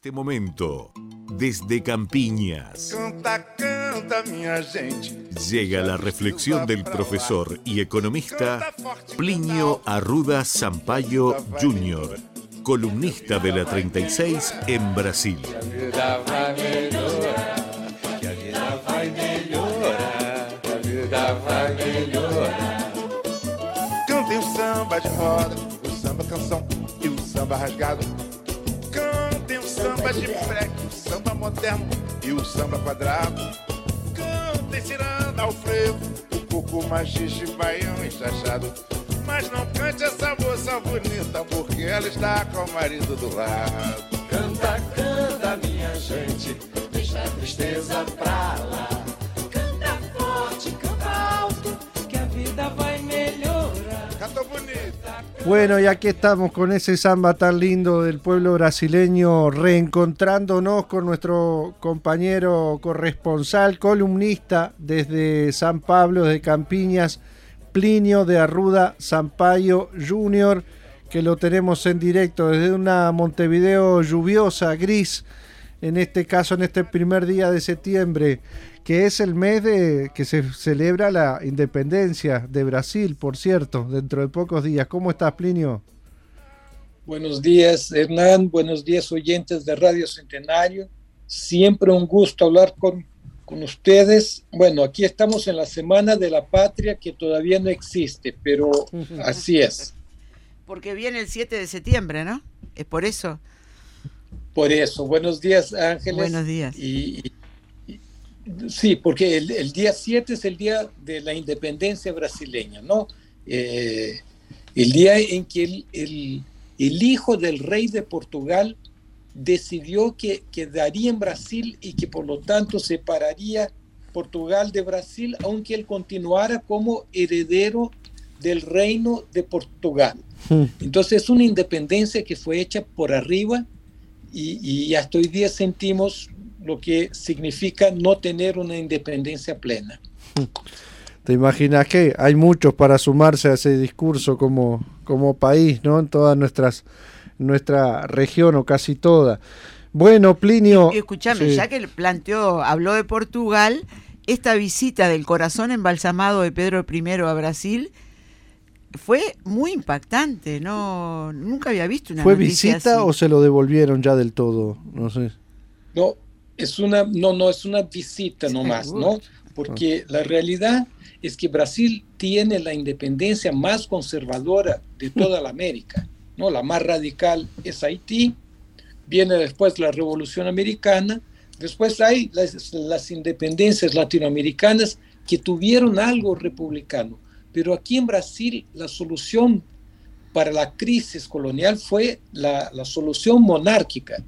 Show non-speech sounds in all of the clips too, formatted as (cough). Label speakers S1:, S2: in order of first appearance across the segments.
S1: este momento, desde Campiñas,
S2: Canta, canta, minha gente.
S1: llega la reflexión del profesor y economista Plinio Arruda Sampaio Jr., columnista de la 36 en Brasil.
S2: Cantem o samba de roda, o samba canção e o samba rasgado. Samba de freque, o samba moderno e o samba quadrado. Cantem ciranda ao frevo, o coco machixe, baião e chachado. Mas não cante essa moça bonita, porque ela está com o marido do lado.
S3: Canta, canta, minha gente, deixa a tristeza pra lá.
S4: Bueno, y aquí estamos con ese samba tan lindo del pueblo brasileño, reencontrándonos con nuestro compañero corresponsal, columnista desde San Pablo, de Campiñas, Plinio de Arruda Sampaio Jr., que lo tenemos en directo desde una Montevideo lluviosa, gris, en este caso, en este primer día de septiembre, que es el mes de que se celebra la independencia de Brasil, por cierto, dentro de pocos días. ¿Cómo estás, Plinio?
S5: Buenos días, Hernán. Buenos días, oyentes de Radio Centenario. Siempre un gusto hablar con, con ustedes. Bueno, aquí estamos en la Semana de la Patria que todavía no existe, pero (laughs) así es.
S6: Porque viene el 7 de septiembre, ¿no? Es por eso.
S5: Por eso, buenos días, Ángeles.
S6: Buenos días.
S5: Y, y- y- sí, porque el, el día 7 es el día de la independencia brasileña, ¿no? Eh, el día en que el, el- el hijo del rey de Portugal decidió que quedaría en Brasil y que por lo tanto separaría Portugal de Brasil, aunque él continuara como heredero del reino de Portugal. Entonces es una independencia que fue hecha por arriba y, y hasta hoy día sentimos lo que significa no tener una independencia plena.
S4: ¿Te imaginas que hay muchos para sumarse a ese discurso como, como país, ¿no? En toda nuestras, nuestra región o casi toda. Bueno, Plinio.
S6: Y escúchame,
S4: sí.
S6: ya que planteó, habló de Portugal, esta visita del corazón embalsamado de Pedro I a Brasil fue muy impactante, no nunca había visto una
S4: ¿Fue
S6: noticia
S4: visita
S6: así.
S4: o se lo devolvieron ya del todo? No sé.
S5: No, es una, no, no es una visita nomás, ¿no? Porque la realidad es que Brasil tiene la independencia más conservadora de toda la América, ¿no? La más radical es Haití, viene después la Revolución Americana, después hay las, las independencias latinoamericanas que tuvieron algo republicano, pero aquí en Brasil la solución para la crisis colonial fue la, la solución monárquica.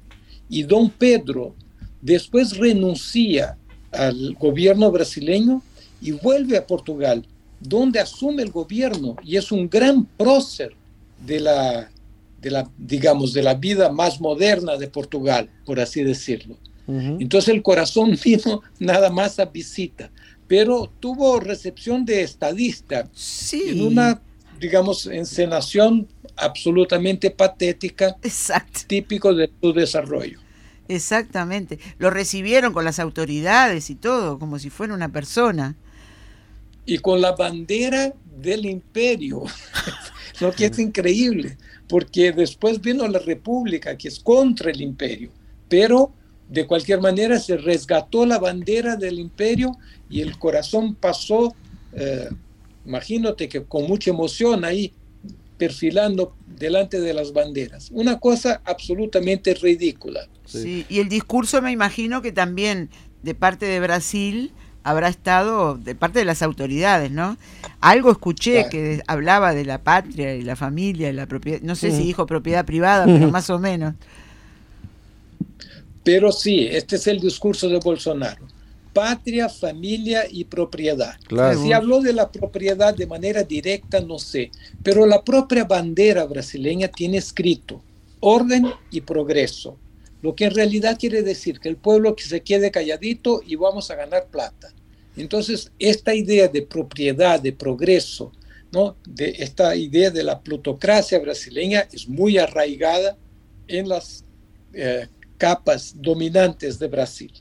S5: Y don Pedro después renuncia al gobierno brasileño y vuelve a Portugal, donde asume el gobierno y es un gran prócer de la, de la, digamos, de la vida más moderna de Portugal, por así decirlo. Entonces el corazón (laughs) vino nada más a visita, pero tuvo recepción de estadista
S6: Sí.
S5: en una, digamos, encenación absolutamente patética, típico de su desarrollo.
S6: Exactamente. Lo recibieron con las autoridades y todo, como si fuera una persona.
S5: y con la bandera del imperio, (laughs) lo que es increíble, porque después vino la república, que es contra el imperio, pero de cualquier manera se resgató la bandera del imperio y el corazón pasó, eh, imagínate que con mucha emoción ahí perfilando delante de las banderas. Una cosa absolutamente ridícula.
S6: Sí, Y el discurso me imagino que también de parte de Brasil habrá estado de parte de las autoridades, ¿no? Algo escuché
S5: Claro.
S6: que hablaba de la patria y la familia y la propiedad, no sé si dijo propiedad privada, pero (laughs) más o menos.
S5: Pero sí, este es el discurso de Bolsonaro. Patria, familia y propiedad.
S4: Claro.
S5: Si habló de la propiedad de manera directa, no sé, pero la propia bandera brasileña tiene escrito orden y progreso, lo que en realidad quiere decir que el pueblo que se quede calladito y vamos a ganar plata. Entonces, esta idea de propiedad, de progreso, ¿no? de esta idea de la plutocracia brasileña es muy arraigada en las eh, capas dominantes de Brasil.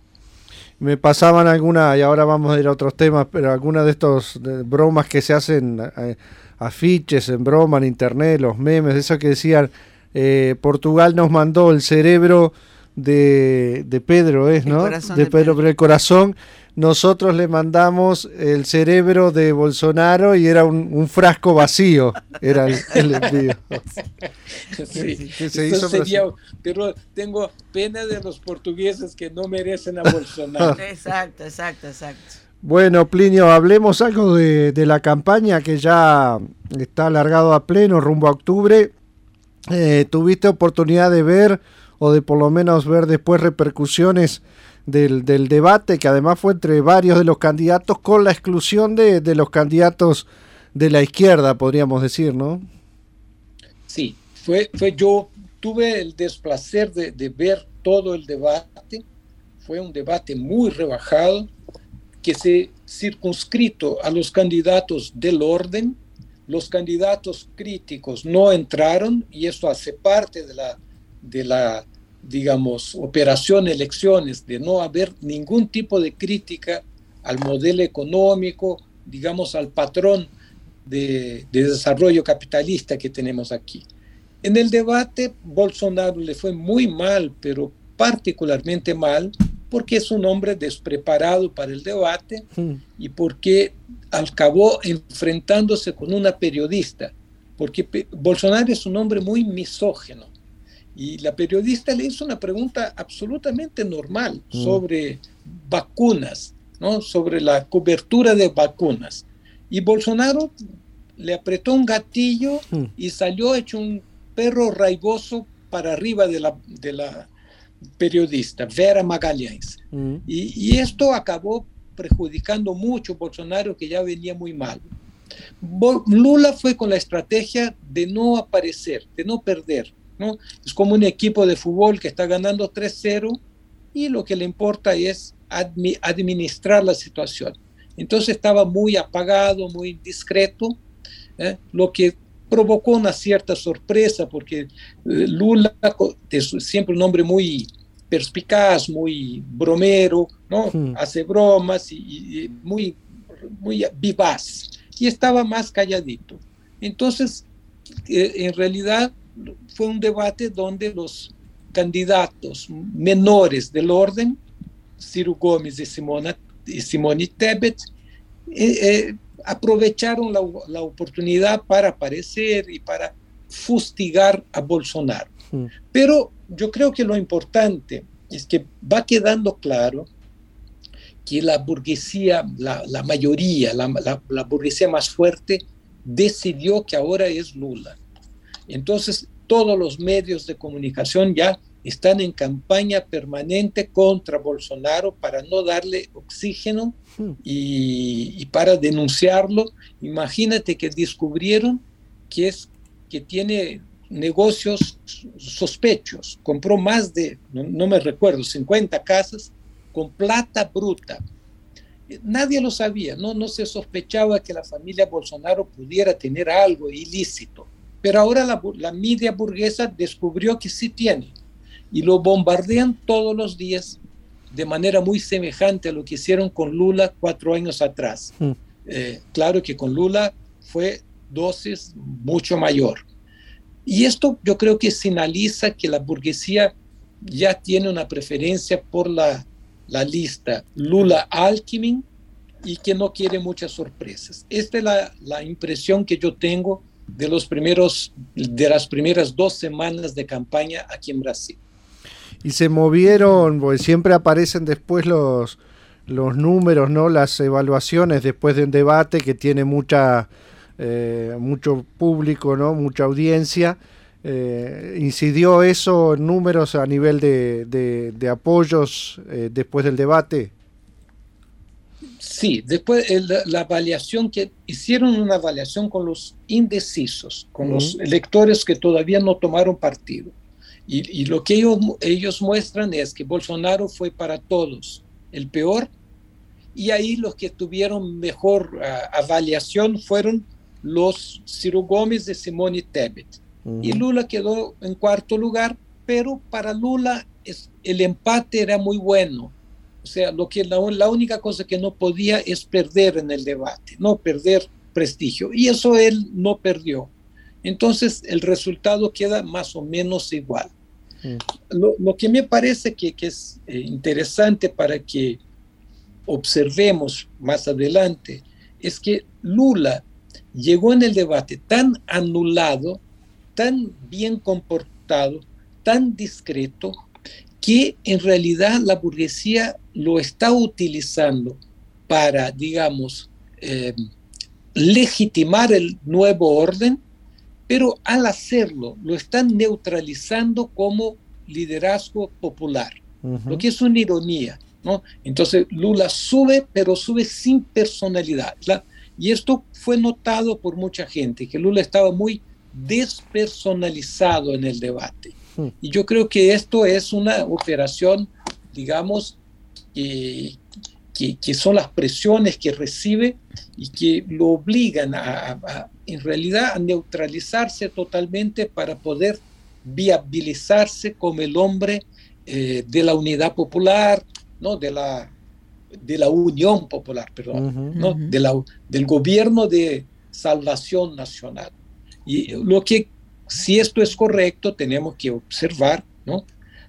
S4: Me pasaban algunas, y ahora vamos a ir a otros temas, pero algunas de estos bromas que se hacen, eh, afiches en broma en internet, los memes, eso que decían, eh, Portugal nos mandó el cerebro de, de Pedro, ¿es, no? De, Pedro, pero el corazón nosotros le mandamos el cerebro de Bolsonaro y era un, frasco vacío, era el, envío. (laughs)
S5: Sí, pero tengo pena de los portugueses que no merecen a Bolsonaro. (laughs)
S6: exacto, exacto, exacto.
S4: Bueno, Plinio, hablemos algo de, la campaña que ya está alargado a pleno rumbo a octubre. Eh, ¿Tuviste oportunidad de ver o de por lo menos ver después repercusiones del, del, debate, que además fue entre varios de los candidatos, con la exclusión de, de los candidatos de la izquierda, podríamos decir, ¿no?
S5: Sí, fue, fue yo tuve el desplacer de, de ver todo el debate, fue un debate muy rebajado, que se circunscrito a los candidatos del orden, los candidatos críticos no entraron y esto hace parte de la, de la digamos, operación elecciones, de no haber ningún tipo de crítica al modelo económico, digamos, al patrón de, desarrollo capitalista que tenemos aquí. En el debate, Bolsonaro le fue muy mal, pero particularmente mal, porque es un hombre despreparado para el debate hmm. y porque acabó enfrentándose con una periodista, porque Bolsonaro es un hombre muy misógeno y la periodista le hizo una pregunta absolutamente normal mm. sobre vacunas, ¿no? sobre la cobertura de vacunas. Y Bolsonaro le apretó un gatillo mm. y salió hecho un perro raigoso para arriba de la, de la periodista, Vera Magalhães. Mm. Y, y, esto acabó perjudicando mucho a Bolsonaro, que ya venía muy mal. Lula fue con la estrategia de no aparecer, de no perder. Es como un equipo de fútbol que está ganando 3-0 y lo que le importa es administrar la situación. Entonces estaba muy apagado, muy discreto, ¿eh? lo que provocó una cierta sorpresa porque eh, Lula es siempre un hombre muy perspicaz, muy bromero, ¿no? Hmm. Hace bromas y, muy, muy vivaz. Y estaba más calladito. Entonces, eh, en realidad, fue un debate donde los candidatos menores del orden, Ciro Gomes y, Simona, y Simone Tebet, eh, eh, aprovecharon la, la, oportunidad para aparecer y para fustigar a Bolsonaro. Mm. Pero yo creo que lo importante es que va quedando claro que la burguesía, la, la mayoría, la, la burguesía más fuerte, decidió que ahora es Lula. Entonces, todos los medios de comunicación ya están en campaña permanente contra Bolsonaro para no darle oxígeno hmm. y, para denunciarlo. Imagínate que descubrieron que, es, que tiene negocios sospechos. Compró más de, no, me recuerdo, 50 casas con plata bruta. Nadie lo sabía, no, no se sospechaba que la familia Bolsonaro pudiera tener algo ilícito. Pero ahora la, la media burguesa descubrió que sí tiene y lo bombardean todos los días de manera muy semejante a lo que hicieron con Lula cuatro años atrás. Mm. Eh, claro que con Lula fue dosis mucho mayor. Y esto yo creo que señaliza que la burguesía ya tiene una preferencia por la, la lista Lula-Alckmin y que no quiere muchas sorpresas. Esta es la, la impresión que yo tengo de, los primeros, de las primeras dos semanas de campaña aquí en Brasil.
S4: Y se movieron, porque siempre aparecen después los, los números, ¿no? las evaluaciones después de un debate que tiene mucha, eh, mucho público, ¿no? mucha audiencia. Eh, ¿Incidió eso en números a nivel de, de, apoyos eh, después del debate?
S5: Sí, después la avaliación que hicieron una avaliación con los indecisos, con los electores que todavía no tomaron partido. Y, lo que ellos, ellos muestran es que Bolsonaro fue para todos el peor y ahí los que tuvieron mejor ah, avaliación fueron los Ciro Gómez de Simone Tebet. Y Lula quedó en cuarto lugar, pero para Lula es, el empate era muy bueno. O sea, lo que la, la única cosa que no podía es perder en el debate, no perder prestigio. Y eso él no perdió. Entonces el resultado queda más o menos igual. Mm. Lo, lo, que me parece que, que es eh, interesante para que observemos más adelante es que Lula llegó en el debate tan anulado, tan bien comportado, tan discreto, que en realidad la burguesía lo está utilizando para, digamos, eh, legitimar el nuevo orden, pero al hacerlo lo están neutralizando como liderazgo popular, lo que es una ironía. ¿no? Entonces Lula sube, pero sube sin personalidad. Y esto fue notado por mucha gente, que Lula estaba muy despersonalizado en el debate. Hmm. Y yo creo que esto es una operación, digamos, que, que, son las presiones que recibe y que lo obligan a, en realidad, a neutralizarse totalmente para poder viabilizarse como el hombre eh, de la unidad popular, ¿no? de, la, de la Unión Popular, perdón, ¿no? de la, del gobierno de salvación nacional. Y lo que, si esto es correcto, tenemos que observar, ¿no?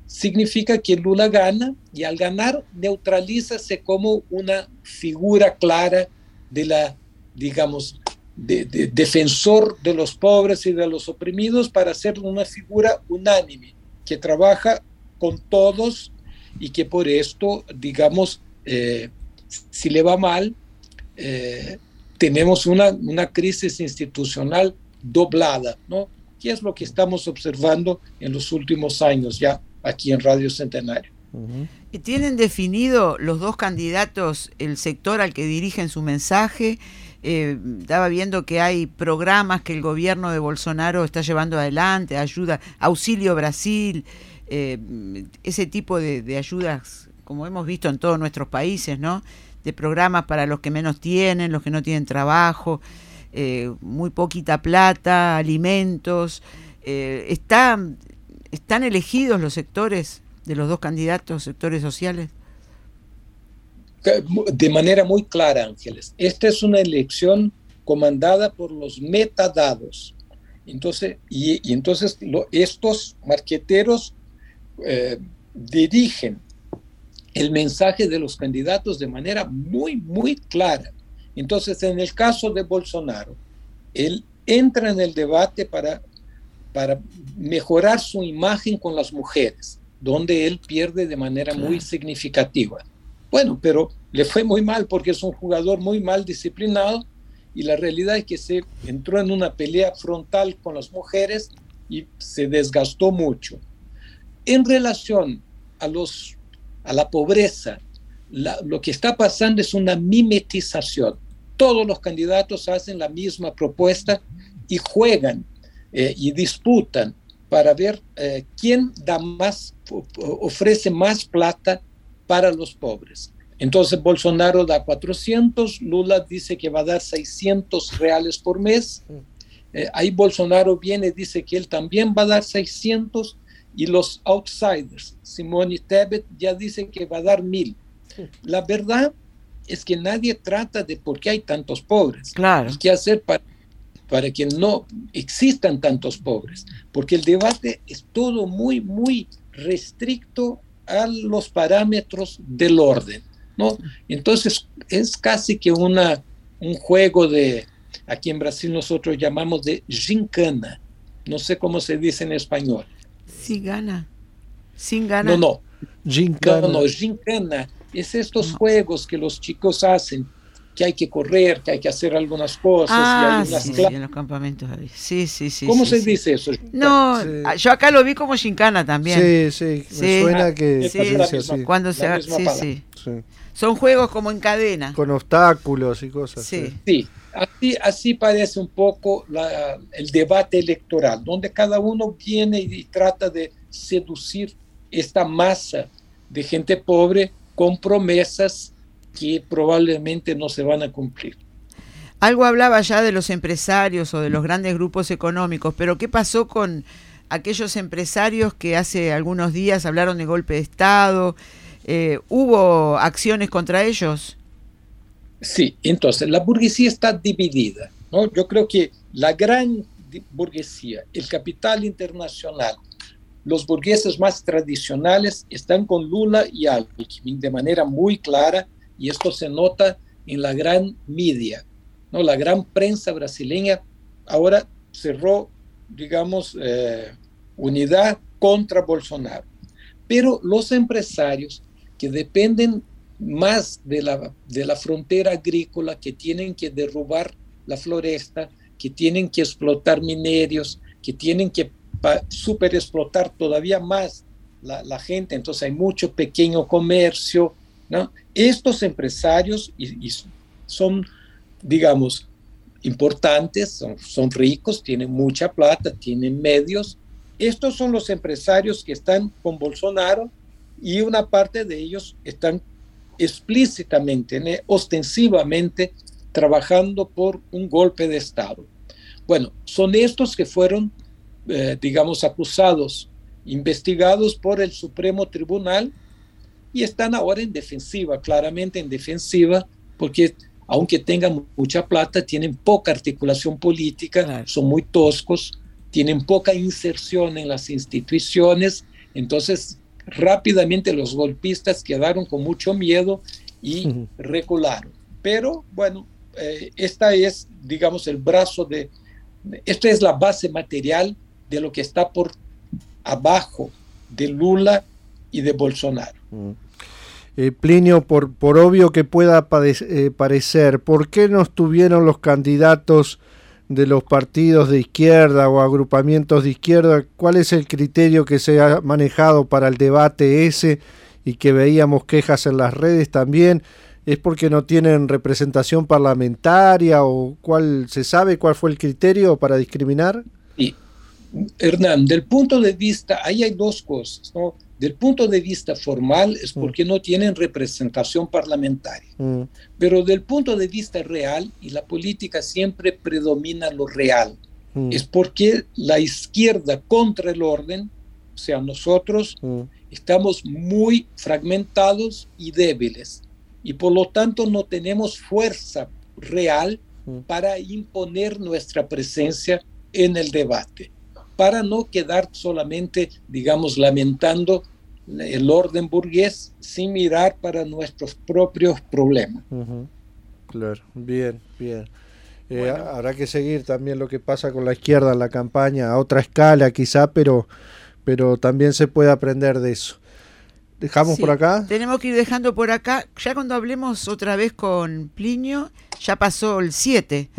S5: Significa que Lula gana y al ganar neutralízase como una figura clara de la, digamos, de, defensor de los pobres y de los oprimidos para ser una figura unánime que trabaja con todos y que por esto, digamos, eh, si le va mal, eh, tenemos una, una crisis institucional doblada, ¿no? ¿Qué es lo que estamos observando en los últimos años ya aquí en Radio Centenario?
S6: ¿Y ¿Tienen definido los dos candidatos el sector al que dirigen su mensaje? Eh, estaba viendo que hay programas que el gobierno de Bolsonaro está llevando adelante, ayuda, Auxilio Brasil, eh, ese tipo de, ayudas, como hemos visto en todos nuestros países, ¿no? De programas para los que menos tienen, los que no tienen trabajo, eh, muy poquita plata, alimentos. Eh, ¿Están elegidos los sectores de los dos candidatos, sectores sociales?
S5: De manera muy clara, Ángeles. Esta es una elección comandada por los metadados. Entonces, y, entonces estos marqueteros eh, dirigen el mensaje de los candidatos de manera muy, muy clara. Entonces, en el caso de Bolsonaro, él entra en el debate para, para mejorar su imagen con las mujeres, donde él pierde de manera muy significativa. Bueno, pero le fue muy mal porque es un jugador muy mal disciplinado y la realidad es que se entró en una pelea frontal con las mujeres y se desgastó mucho. En relación a, los, a la pobreza, lo que está pasando es una mimetización. Todos los candidatos hacen la misma propuesta y juegan eh, y disputan para ver eh, quién da más, ofrece más plata para los pobres. Entonces Bolsonaro da 400, Lula dice que va a dar 600 reales por mes. Mm. Eh, ahí Bolsonaro viene y dice que él también va a dar 600 y los outsiders. Simone Tebet ya dice que va a dar mil. La verdad es que nadie trata de por qué hay tantos pobres.
S6: Claro.
S5: qué hacer para, para que no existan tantos pobres. Porque el debate es todo muy, muy restricto a los parámetros del orden. ¿no? Entonces es casi que una, un juego de, aquí en Brasil nosotros llamamos de gincana. No sé cómo se dice en español
S6: sin gana. Sin gana.
S5: No, no. Gincana. No, no, gincana. Es estos juegos que los chicos hacen, que hay que correr, que hay que hacer algunas cosas.
S6: Ah, y hay sí, sí, en los campamentos. Sí, sí, sí.
S5: ¿Cómo
S6: se
S5: dice eso?
S6: No, yo acá lo vi como gincana también.
S4: Sí, sí. Me suena que
S6: sí, así. Cuando se, sí, sí, Son juegos como en cadena.
S4: Con obstáculos y cosas.
S5: Sí. Sí. Así, así parece un poco el debate electoral, donde cada uno viene y, trata de seducir esta masa de gente pobre con promesas que probablemente no se van a cumplir.
S6: Algo hablaba ya de los empresarios o de los grandes grupos económicos, pero ¿qué pasó con aquellos empresarios que hace algunos días hablaron de golpe de Estado. Eh, ¿Hubo acciones contra ellos?
S5: Sí, entonces la burguesía está dividida. ¿no? Yo creo que la gran burguesía, el capital internacional, los burgueses más tradicionales están con Lula y Alckmin de manera muy clara y esto se nota en la gran media. ¿no? La gran prensa brasileña ahora cerró, digamos, eh, unidad contra Bolsonaro. Pero los empresarios que dependen más de la, de la frontera agrícola, que tienen que derrubar la floresta, que tienen que explotar minerios, que tienen que superexplotar todavía más la, gente, entonces hay mucho pequeño comercio, Estos empresarios son, digamos, importantes, son, son ricos, tienen mucha plata, tienen medios. Estos son los empresarios que están con Bolsonaro y una parte de ellos están explícitamente, ostensivamente, trabajando por un golpe de Estado. Bueno, son estos que fueron, eh, digamos, acusados, investigados por el Supremo Tribunal y están ahora en defensiva, claramente en defensiva, porque aunque tengan mucha plata, tienen poca articulación política, son muy toscos, tienen poca inserción en las instituciones, entonces rápidamente los golpistas quedaron con mucho miedo y recularon. Pero bueno, eh, esta es, digamos, el brazo de, esta es la base material de lo que está por abajo de Lula y de Bolsonaro. Mm.
S4: Eh, Plinio, por, por obvio que pueda eh, parecer, ¿por qué no estuvieron los candidatos de los partidos de izquierda o agrupamientos de izquierda? ¿Cuál es el criterio que se ha manejado para el debate ese y que veíamos quejas en las redes también? ¿Es porque no tienen representación parlamentaria o cuál se sabe cuál fue el criterio para discriminar?
S5: Hernán, del punto de vista, ahí hay dos cosas, ¿no? Del punto de vista formal es mm. porque no tienen representación parlamentaria, mm. pero del punto de vista real, y la política siempre predomina lo real, mm. es porque la izquierda contra el orden, o sea, nosotros estamos muy fragmentados y débiles y por lo tanto no tenemos fuerza real para imponer nuestra presencia en el debate, para no quedar solamente, digamos, lamentando el orden burgués sin mirar para nuestros propios problemas.
S4: Claro, bien, bien. Eh, habrá que seguir también lo que pasa con la izquierda en la campaña, a otra escala quizá, pero, pero también se puede aprender de eso. ¿Dejamos por acá?
S6: Tenemos que ir dejando por acá. Ya cuando hablemos otra vez con Plinio, ya pasó el 7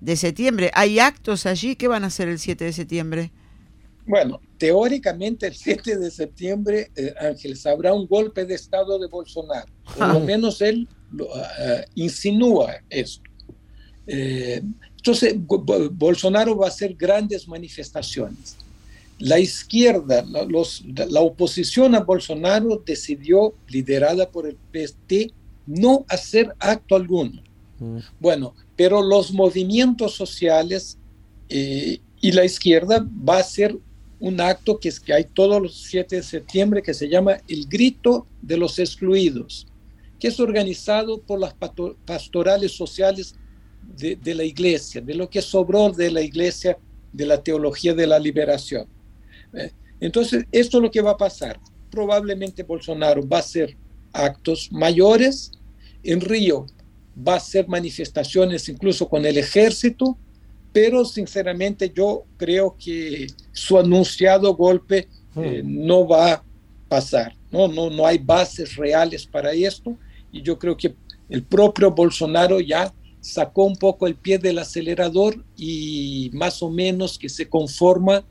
S6: de septiembre. ¿Hay actos allí? ¿Qué van a hacer el 7 de septiembre?
S5: Bueno, teóricamente el 7 de septiembre, eh, Ángeles, habrá un golpe de Estado de Bolsonaro. Por lo ah. menos él uh, insinúa esto. Eh, entonces, Bolsonaro va a hacer grandes manifestaciones la izquierda, la, oposición a Bolsonaro decidió, liderada por el PST, no hacer acto alguno. Mm. Bueno, pero los movimientos sociales eh, y la izquierda va a hacer un acto que es que hay todos los 7 de septiembre que se llama el grito de los excluidos, que es organizado por las pastorales sociales de, la iglesia, de lo que sobró de la iglesia de la teología de la liberación. ¿eh? Entonces, esto es lo que va a pasar. Probablemente Bolsonaro va a hacer actos mayores. En Río va a hacer manifestaciones incluso con el ejército, pero sinceramente yo creo que su anunciado golpe eh, hmm. no va a pasar. ¿no? No, no hay bases reales para esto y yo creo que el propio Bolsonaro ya sacó un poco el pie del acelerador y más o menos que se conforma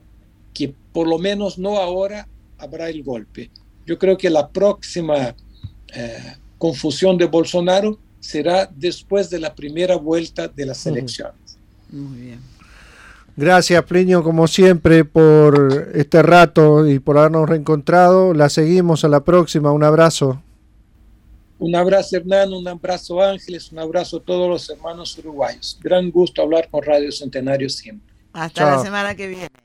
S5: que por lo menos no ahora habrá el golpe. Yo creo que la próxima eh, confusión de Bolsonaro será después de la primera vuelta de las elecciones.
S6: Muy bien.
S4: Gracias, Plinio, como siempre, por este rato y por habernos reencontrado. La seguimos a la próxima. Un abrazo.
S5: Un abrazo, Hernán, un abrazo, Ángeles, un abrazo a todos los hermanos uruguayos. Gran gusto hablar con Radio Centenario siempre.
S6: Hasta la semana que viene.